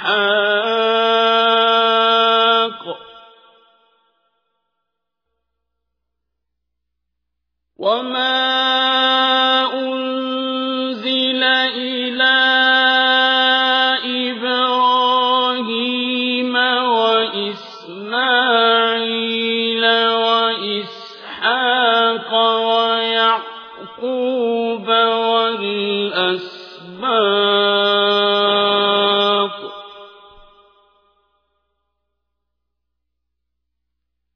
وإسحاق وما أنزل إلى إبراهيم وإسماعيل وإسحاق ويعقوب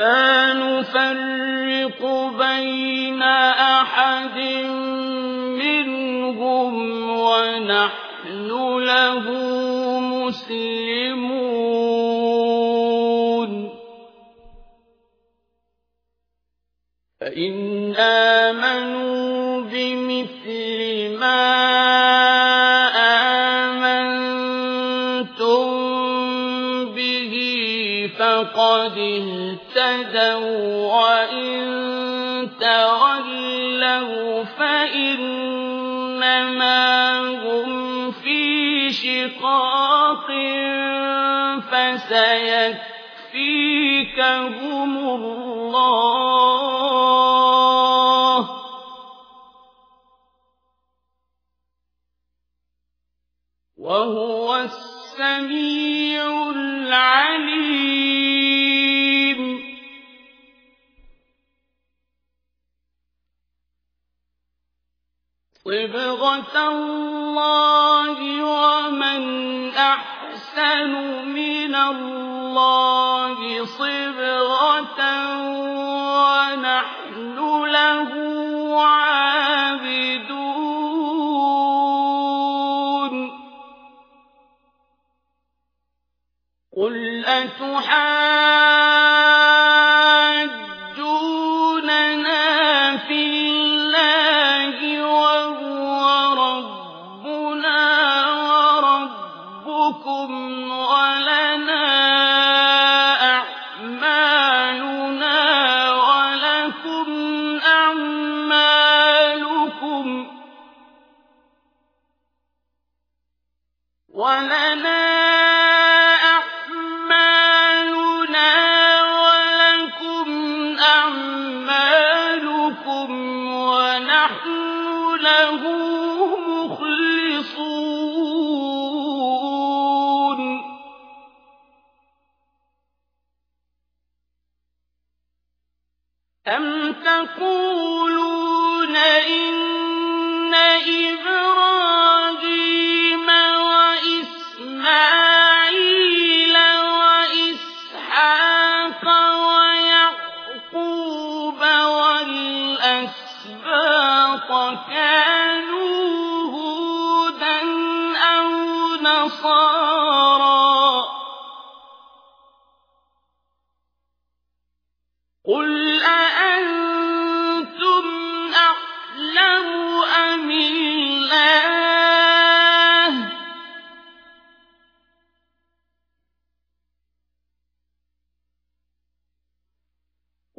لا نفرق بين أحد منهم ونحن له مسلمون. فإن آمنوا فقد اهتدوا وإن تولوا فإنما هم في شقاق فسيكفيكهم الله وهو السميع العليم صبغة الله ومن أحسن من الله صبغة ونحن له عابدون. قل أتحاجوننا ولكم أعمالكم ولنا أعمالنا ولكم أعمالكم ونحن له أم تقولون إن إبراهيم وإسماعيل وإسحاق ويعقوب والأسباط كانوا هودا أو نصارى قل